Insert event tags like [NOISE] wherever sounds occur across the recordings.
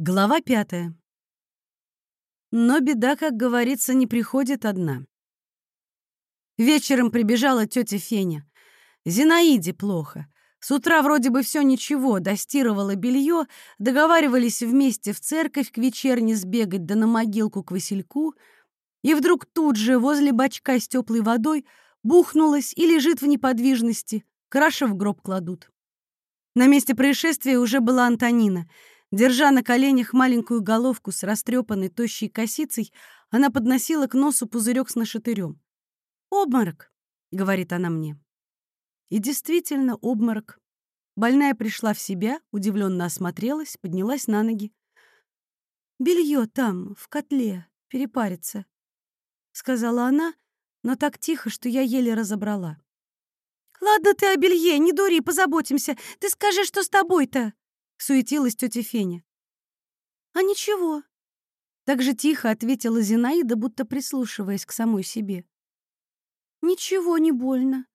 Глава пятая. Но беда, как говорится, не приходит одна. Вечером прибежала тетя Феня. Зинаиде плохо. С утра вроде бы все ничего, достирывала белье, договаривались вместе в церковь к вечерне сбегать да на могилку к Васильку, и вдруг тут же возле бачка с теплой водой бухнулась и лежит в неподвижности, краши в гроб кладут. На месте происшествия уже была Антонина — Держа на коленях маленькую головку с растрепанной тощей косицей, она подносила к носу пузырек с нашатырем. «Обморок», — говорит она мне. И действительно, обморок. Больная пришла в себя, удивленно осмотрелась, поднялась на ноги. Белье там, в котле, перепарится», — сказала она, но так тихо, что я еле разобрала. «Ладно ты о белье, не дури, позаботимся. Ты скажи, что с тобой-то?» Суетилась тетя Феня. «А ничего», — так же тихо ответила Зинаида, будто прислушиваясь к самой себе. «Ничего не больно.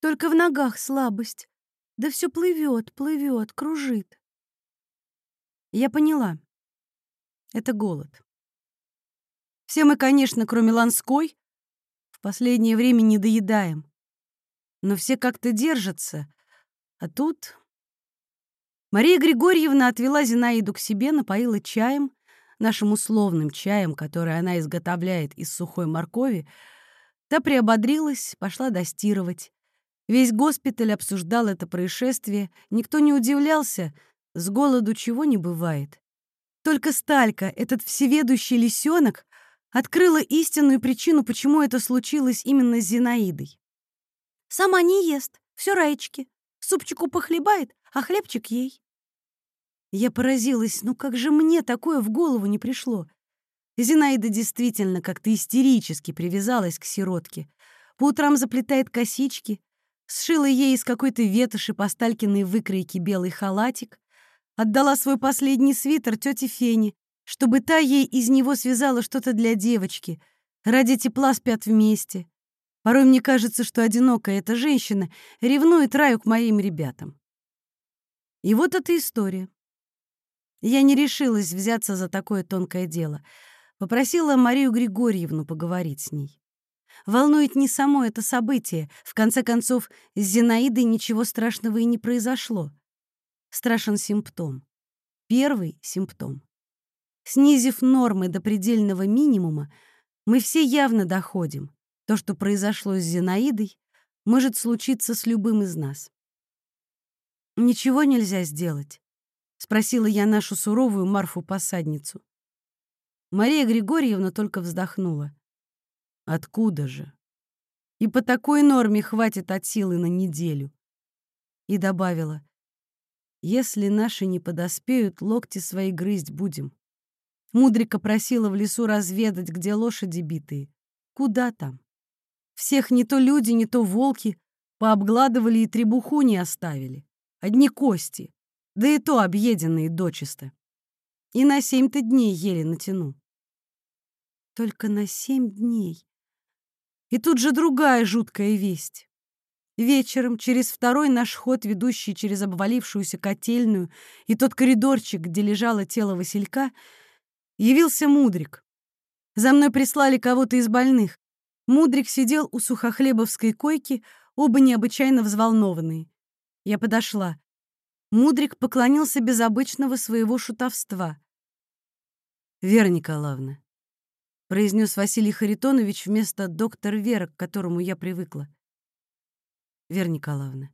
Только в ногах слабость. Да все плывет, плывет, кружит». Я поняла. Это голод. Все мы, конечно, кроме Ланской, в последнее время не доедаем. Но все как-то держатся. А тут Мария Григорьевна отвела Зинаиду к себе, напоила чаем, нашим условным чаем, который она изготовляет из сухой моркови. Та приободрилась, пошла достировать. Весь госпиталь обсуждал это происшествие, никто не удивлялся, с голоду чего не бывает. Только Сталька, этот всеведущий лисенок, открыла истинную причину, почему это случилось именно с Зинаидой. «Сама не ест, все раечки. Супчику похлебает, а хлебчик ей. Я поразилась, ну как же мне такое в голову не пришло? Зинаида действительно как-то истерически привязалась к сиротке. По утрам заплетает косички, сшила ей из какой-то ветоши по Сталькиной выкройке белый халатик, отдала свой последний свитер тете Фене, чтобы та ей из него связала что-то для девочки. Ради тепла спят вместе. Порой мне кажется, что одинокая эта женщина ревнует Раю к моим ребятам. И вот эта история. Я не решилась взяться за такое тонкое дело. Попросила Марию Григорьевну поговорить с ней. Волнует не само это событие. В конце концов, с Зинаидой ничего страшного и не произошло. Страшен симптом. Первый симптом. Снизив нормы до предельного минимума, мы все явно доходим. То, что произошло с Зинаидой, может случиться с любым из нас. Ничего нельзя сделать. — спросила я нашу суровую Марфу-посадницу. Мария Григорьевна только вздохнула. «Откуда же? И по такой норме хватит от силы на неделю». И добавила, «Если наши не подоспеют, локти свои грызть будем». Мудрика просила в лесу разведать, где лошади битые. Куда там? Всех не то люди, не то волки пообгладывали и требуху не оставили. Одни кости да и то объеденные дочисто. И на семь-то дней еле натяну. Только на семь дней. И тут же другая жуткая весть. Вечером, через второй наш ход, ведущий через обвалившуюся котельную, и тот коридорчик, где лежало тело Василька, явился Мудрик. За мной прислали кого-то из больных. Мудрик сидел у сухохлебовской койки, оба необычайно взволнованные. Я подошла. Мудрик поклонился без обычного своего шутовства. «Вера Николаевна», — произнес Василий Харитонович вместо доктора Вера, к которому я привыкла. «Вера Николаевна,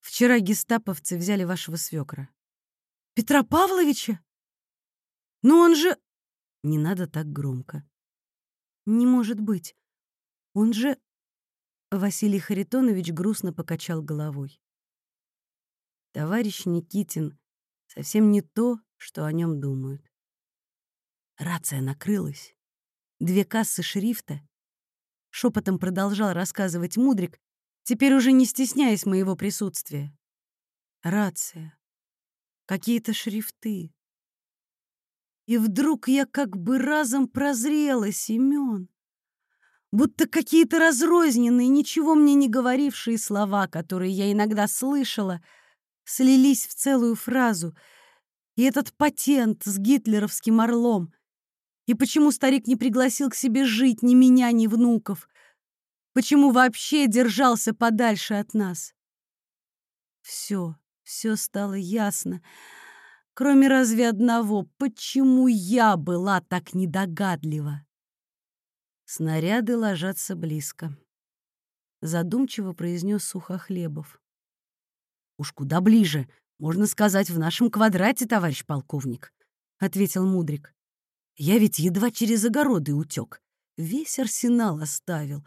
вчера гестаповцы взяли вашего свекра». «Петра Павловича? Ну он же...» «Не надо так громко». «Не может быть. Он же...» Василий Харитонович грустно покачал головой. Товарищ Никитин совсем не то, что о нем думают. Рация накрылась. Две кассы шрифта. Шепотом продолжал рассказывать Мудрик, теперь уже не стесняясь моего присутствия. Рация. Какие-то шрифты. И вдруг я как бы разом прозрела, Семён. Будто какие-то разрозненные, ничего мне не говорившие слова, которые я иногда слышала — слились в целую фразу. И этот патент с гитлеровским орлом. И почему старик не пригласил к себе жить ни меня, ни внуков? Почему вообще держался подальше от нас? Все, все стало ясно. Кроме разве одного, почему я была так недогадлива? Снаряды ложатся близко. Задумчиво произнес Сухохлебов. Уж куда ближе, можно сказать, в нашем квадрате, товарищ полковник, ответил Мудрик. Я ведь едва через огороды утек. Весь арсенал оставил.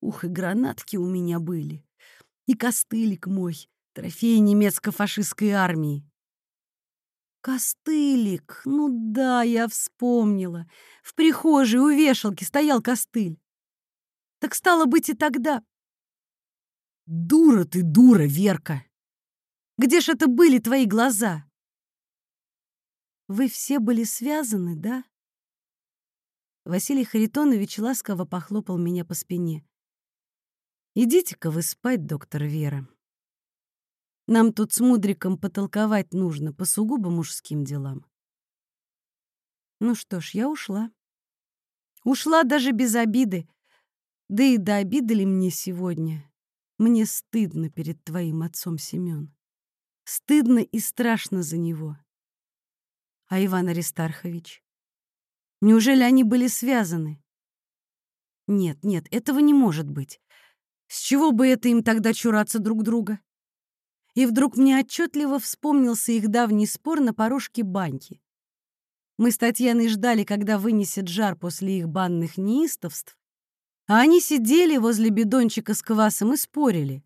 Ух, и гранатки у меня были. И костылик мой, трофей немецко-фашистской армии. Костылик, ну да, я вспомнила. В прихожей у вешалки стоял костыль. Так стало быть и тогда. Дура ты, дура, Верка! Где ж это были твои глаза? Вы все были связаны, да? Василий Харитонович ласково похлопал меня по спине. «Идите-ка вы спать, доктор Вера. Нам тут с Мудриком потолковать нужно по сугубо мужским делам». Ну что ж, я ушла. Ушла даже без обиды. Да и до обиды ли мне сегодня? Мне стыдно перед твоим отцом, Семён. Стыдно и страшно за него. А Иван Аристархович? Неужели они были связаны? Нет, нет, этого не может быть. С чего бы это им тогда чураться друг друга? И вдруг мне отчетливо вспомнился их давний спор на порожке баньки. Мы с Татьяной ждали, когда вынесет жар после их банных неистовств, а они сидели возле бидончика с квасом и спорили.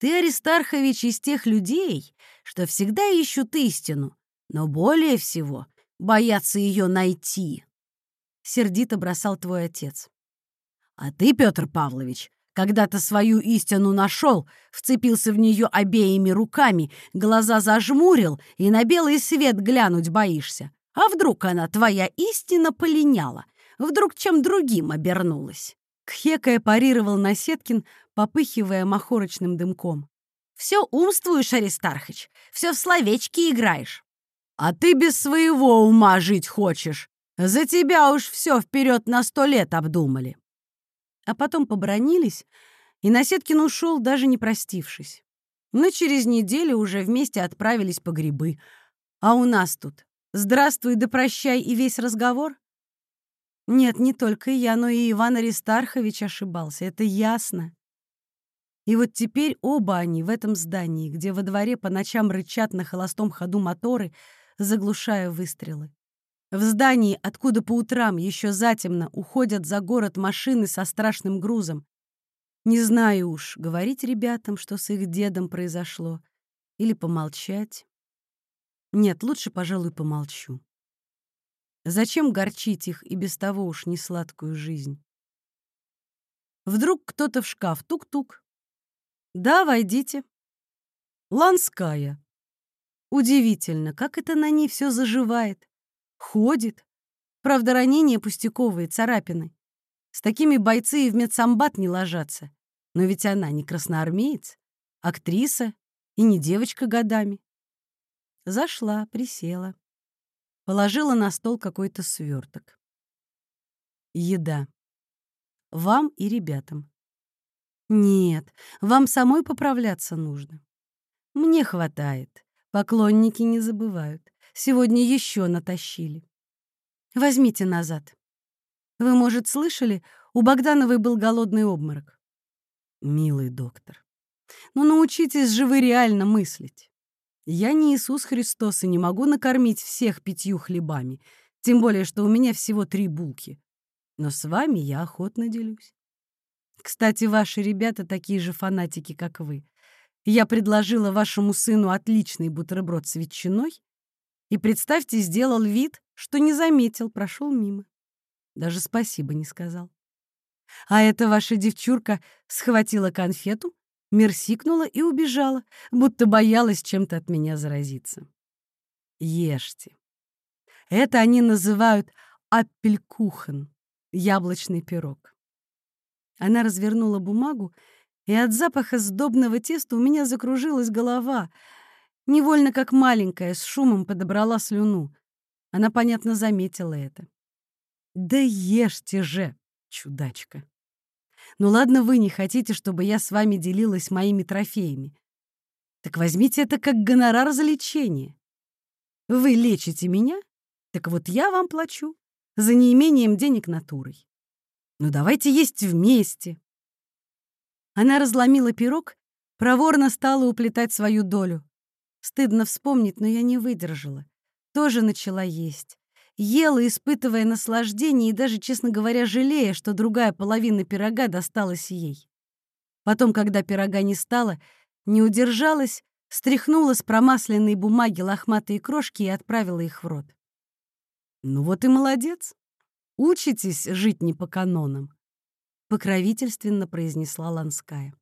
Ты, Аристархович, из тех людей, что всегда ищут истину, но более всего боятся ее найти. Сердито бросал твой отец. А ты, Петр Павлович, когда-то свою истину нашел, вцепился в нее обеими руками, глаза зажмурил и на белый свет глянуть боишься. А вдруг она, твоя истина, полиняла? Вдруг чем другим обернулась? Кхекая парировал Насеткин, попыхивая махорочным дымком. «Все умствуешь, Аристархыч, все в словечки играешь. А ты без своего ума жить хочешь. За тебя уж все вперед на сто лет обдумали». А потом побронились, и Насеткин ушел, даже не простившись. Но через неделю уже вместе отправились по грибы. А у нас тут «Здравствуй да прощай» и весь разговор? Нет, не только я, но и Иван Аристархович ошибался, это ясно. И вот теперь оба они в этом здании, где во дворе по ночам рычат на холостом ходу моторы, заглушая выстрелы. В здании, откуда по утрам еще затемно уходят за город машины со страшным грузом. Не знаю уж, говорить ребятам, что с их дедом произошло, или помолчать. Нет, лучше, пожалуй, помолчу. Зачем горчить их и без того уж не сладкую жизнь? Вдруг кто-то в шкаф тук-тук. Да, войдите. Ланская. Удивительно, как это на ней все заживает. Ходит. Правда, ранения пустяковые, царапины. С такими бойцы и в медсамбат не ложатся. Но ведь она не красноармеец, актриса и не девочка годами. Зашла, присела. Положила на стол какой-то сверток. Еда. Вам и ребятам. Нет, вам самой поправляться нужно. Мне хватает. Поклонники не забывают. Сегодня еще натащили. Возьмите назад. Вы, может, слышали, у Богдановой был голодный обморок. Милый доктор, ну научитесь же вы реально мыслить. Я не Иисус Христос и не могу накормить всех пятью хлебами, тем более, что у меня всего три булки. Но с вами я охотно делюсь. Кстати, ваши ребята такие же фанатики, как вы. Я предложила вашему сыну отличный бутерброд с ветчиной, и, представьте, сделал вид, что не заметил, прошел мимо. Даже спасибо не сказал. А эта ваша девчурка схватила конфету, мерсикнула и убежала, будто боялась чем-то от меня заразиться. Ешьте. Это они называют аппелькухен, яблочный пирог. Она развернула бумагу, и от запаха сдобного теста у меня закружилась голова. Невольно, как маленькая, с шумом подобрала слюну. Она, понятно, заметила это. «Да ешьте же, чудачка!» «Ну ладно, вы не хотите, чтобы я с вами делилась моими трофеями. Так возьмите это как гонорар за лечение. Вы лечите меня, так вот я вам плачу за неимением денег натурой. Ну давайте есть вместе». Она разломила пирог, проворно стала уплетать свою долю. Стыдно вспомнить, но я не выдержала. Тоже начала есть. Ела, испытывая наслаждение и даже, честно говоря, жалея, что другая половина пирога досталась ей. Потом, когда пирога не стало, не удержалась, стряхнула с промасленной бумаги лохматые крошки и отправила их в рот. «Ну вот и молодец. Учитесь жить не по канонам», — покровительственно произнесла Ланская.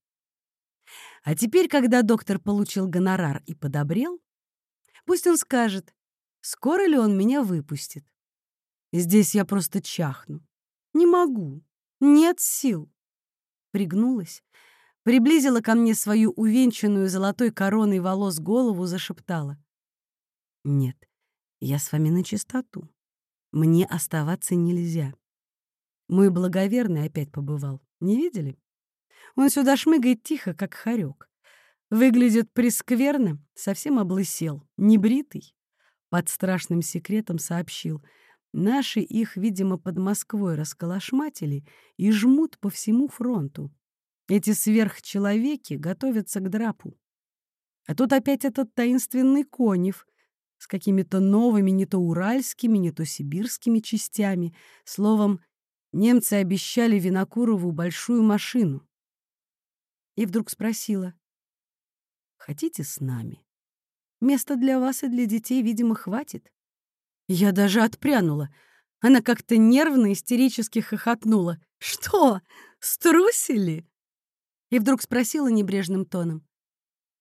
А теперь, когда доктор получил гонорар и подобрел, пусть он скажет, скоро ли он меня выпустит. Здесь я просто чахну. Не могу. Нет сил. Пригнулась, приблизила ко мне свою увенчанную золотой короной волос голову, зашептала. «Нет, я с вами на чистоту. Мне оставаться нельзя. Мой благоверный опять побывал. Не видели? Он сюда шмыгает тихо, как хорек. Выглядит прескверно, совсем облысел, небритый. Под страшным секретом сообщил. Наши их, видимо, под Москвой расколошматили и жмут по всему фронту. Эти сверхчеловеки готовятся к драпу. А тут опять этот таинственный конев с какими-то новыми не то уральскими, не то сибирскими частями. Словом, немцы обещали Винокурову большую машину и вдруг спросила. «Хотите с нами? Места для вас и для детей, видимо, хватит». Я даже отпрянула. Она как-то нервно, истерически хохотнула. «Что, струсили?» И вдруг спросила небрежным тоном.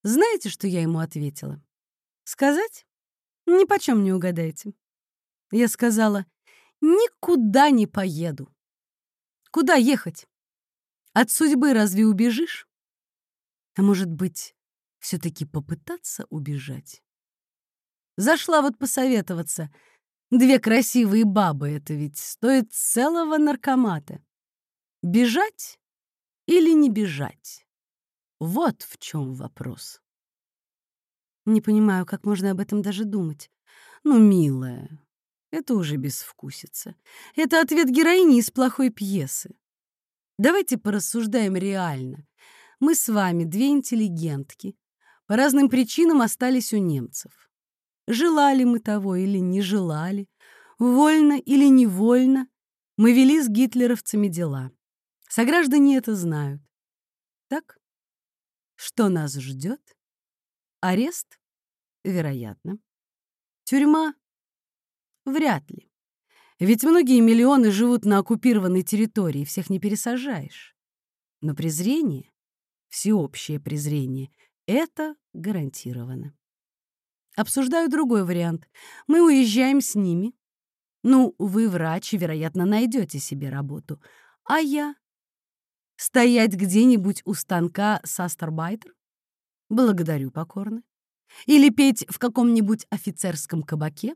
Знаете, что я ему ответила? Сказать? Ни почем не угадаете. Я сказала, никуда не поеду. Куда ехать? От судьбы разве убежишь? А может быть, все-таки попытаться убежать? Зашла вот посоветоваться. Две красивые бабы — это ведь стоит целого наркомата. Бежать или не бежать? Вот в чем вопрос. Не понимаю, как можно об этом даже думать. Ну, милая, это уже безвкусица. Это ответ героини из плохой пьесы. Давайте порассуждаем реально мы с вами, две интеллигентки, по разным причинам остались у немцев. Желали мы того или не желали, вольно или невольно, мы вели с гитлеровцами дела. Сограждане это знают. Так? Что нас ждет? Арест? Вероятно. Тюрьма? Вряд ли. Ведь многие миллионы живут на оккупированной территории, всех не пересажаешь. Но презрение? всеобщее презрение. Это гарантированно. Обсуждаю другой вариант. Мы уезжаем с ними. Ну, вы врач, вероятно, найдете себе работу. А я? Стоять где-нибудь у станка састербайтер? Благодарю покорно. Или петь в каком-нибудь офицерском кабаке?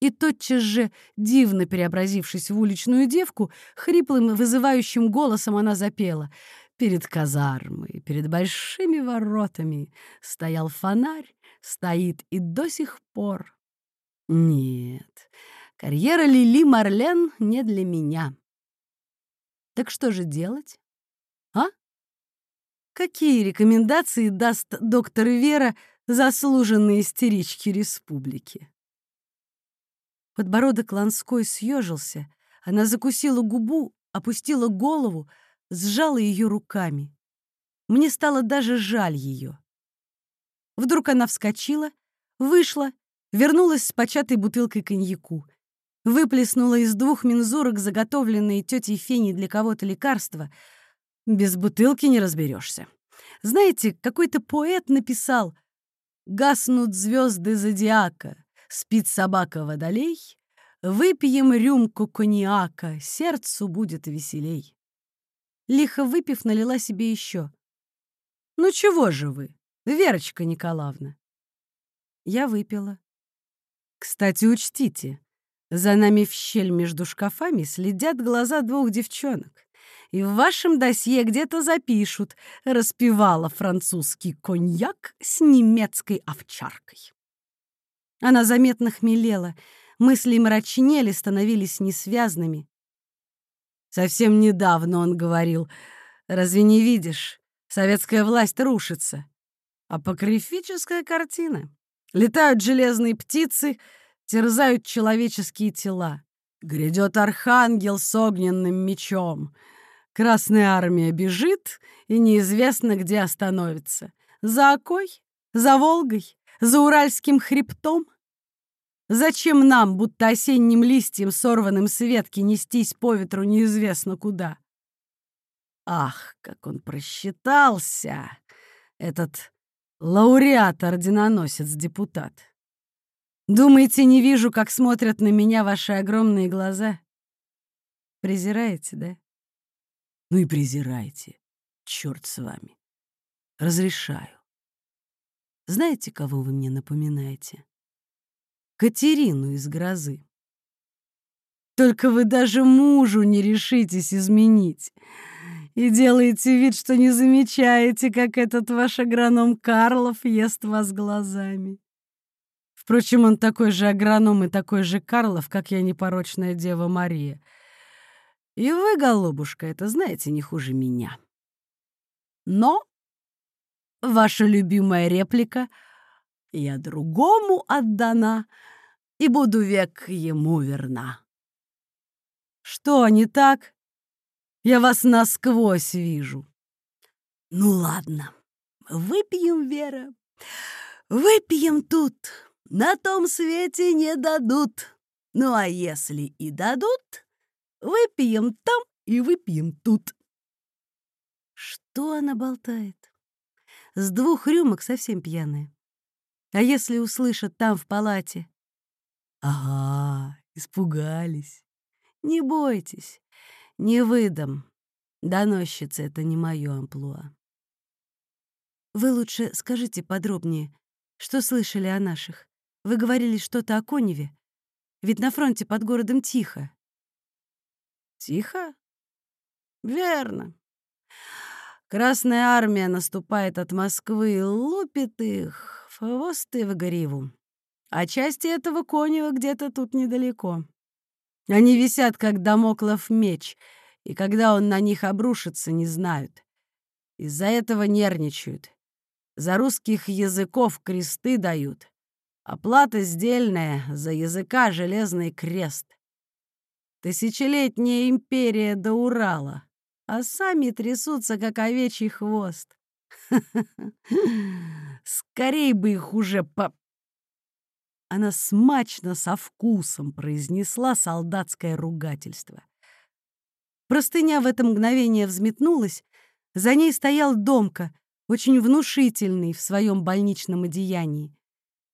И тотчас же, дивно преобразившись в уличную девку, хриплым вызывающим голосом она запела — Перед казармой, перед большими воротами стоял фонарь, стоит и до сих пор. Нет, карьера Лили Марлен не для меня. Так что же делать? А? Какие рекомендации даст доктор Вера заслуженной истеричке республики? Подбородок Ланской съежился, она закусила губу, опустила голову, сжала ее руками. Мне стало даже жаль ее. Вдруг она вскочила, вышла, вернулась с початой бутылкой коньяку, выплеснула из двух мензурок заготовленные тетей Фени для кого-то лекарства. Без бутылки не разберешься. Знаете, какой-то поэт написал «Гаснут звезды зодиака, спит собака водолей, выпьем рюмку коньяка, сердцу будет веселей». Лихо выпив, налила себе еще. «Ну чего же вы? Верочка Николаевна. Я выпила. Кстати, учтите, за нами в щель между шкафами следят глаза двух девчонок. И в вашем досье где-то запишут «Распевала французский коньяк с немецкой овчаркой». Она заметно хмелела, мысли мрачнели, становились несвязными. Совсем недавно он говорил, «Разве не видишь, советская власть рушится?» Апокрифическая картина. Летают железные птицы, терзают человеческие тела. Грядет архангел с огненным мечом. Красная армия бежит, и неизвестно, где остановится. За Окой? За Волгой? За Уральским хребтом? Зачем нам, будто осенним листьем, сорванным с ветки, нестись по ветру неизвестно куда? Ах, как он просчитался, этот лауреат-орденоносец-депутат. Думаете, не вижу, как смотрят на меня ваши огромные глаза? Презираете, да? Ну и презирайте. Черт с вами. Разрешаю. Знаете, кого вы мне напоминаете? Катерину из «Грозы». Только вы даже мужу не решитесь изменить. И делаете вид, что не замечаете, как этот ваш агроном Карлов ест вас глазами. Впрочем, он такой же агроном и такой же Карлов, как я непорочная Дева Мария. И вы, голубушка, это знаете не хуже меня. Но ваша любимая реплика «Я другому отдана и буду век ему верна». Что, не так? Я вас насквозь вижу. Ну ладно, выпьем, Вера, выпьем тут. На том свете не дадут. Ну а если и дадут, выпьем там и выпьем тут. Что она болтает? С двух рюмок совсем пьяная. А если услышат там в палате? Ага, испугались. Не бойтесь, не выдам. Доносчица — это не моё амплуа. Вы лучше скажите подробнее, что слышали о наших. Вы говорили что-то о Коневе. Ведь на фронте под городом тихо. Тихо? Верно. Красная армия наступает от Москвы и лупит их в хвост и в гриву. А части этого Конева где-то тут недалеко. Они висят, как домоклов меч, и когда он на них обрушится, не знают. Из-за этого нервничают. За русских языков кресты дают. Оплата сдельная, за языка железный крест. Тысячелетняя империя до Урала, а сами трясутся, как овечий хвост. [LAUGHS] Скорей бы их уже по... Она смачно, со вкусом произнесла солдатское ругательство. Простыня в это мгновение взметнулась, за ней стоял Домка, очень внушительный в своем больничном одеянии.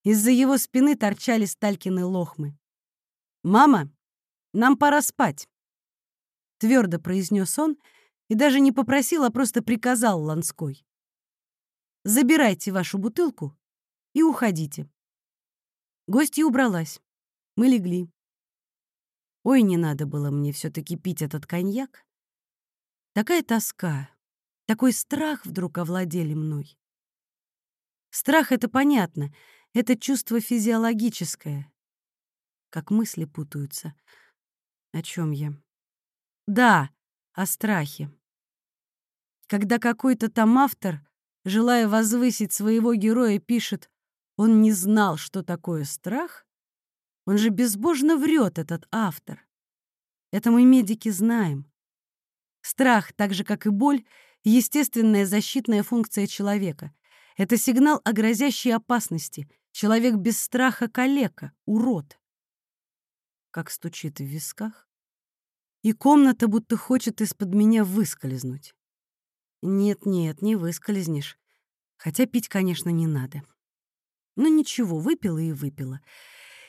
Из-за его спины торчали Сталькины лохмы. «Мама, нам пора спать», — твердо произнес он и даже не попросил, а просто приказал Ланской. «Забирайте вашу бутылку и уходите». Гостья убралась. Мы легли. Ой, не надо было мне все таки пить этот коньяк. Такая тоска, такой страх вдруг овладели мной. Страх — это понятно — это чувство физиологическое. Как мысли путаются. О чем я? Да, о страхе. Когда какой-то там автор, желая возвысить своего героя, пишет «он не знал, что такое страх», он же безбожно врет, этот автор. Это мы, медики, знаем. Страх, так же, как и боль, естественная защитная функция человека. Это сигнал о грозящей опасности, Человек без страха — калека, урод. Как стучит в висках. И комната будто хочет из-под меня выскользнуть. Нет-нет, не выскользнешь. Хотя пить, конечно, не надо. Но ничего, выпила и выпила.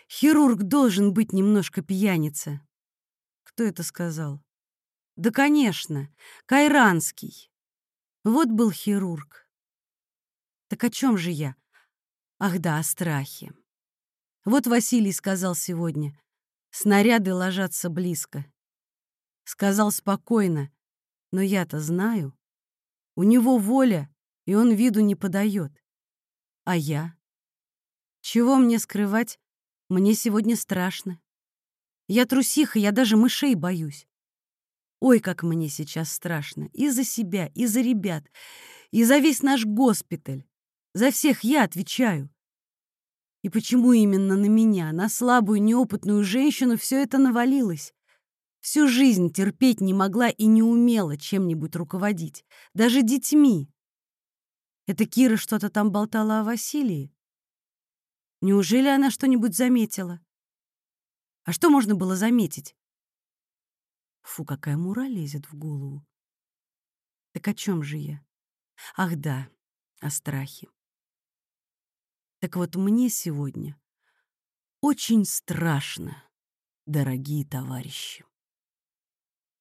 Хирург должен быть немножко пьяница. Кто это сказал? Да, конечно, Кайранский. Вот был хирург. Так о чем же я? Ах да, о страхе. Вот Василий сказал сегодня. Снаряды ложатся близко. Сказал спокойно, но я-то знаю. У него воля, и он виду не подает. А я? Чего мне скрывать? Мне сегодня страшно. Я трусиха, я даже мышей боюсь. Ой, как мне сейчас страшно. И за себя, и за ребят, и за весь наш госпиталь. За всех я отвечаю. И почему именно на меня, на слабую, неопытную женщину, все это навалилось? Всю жизнь терпеть не могла и не умела чем-нибудь руководить, даже детьми. Это Кира что-то там болтала о Василии? Неужели она что-нибудь заметила? А что можно было заметить? Фу, какая мура лезет в голову. Так о чем же я? Ах да, о страхе. Так вот мне сегодня очень страшно, дорогие товарищи.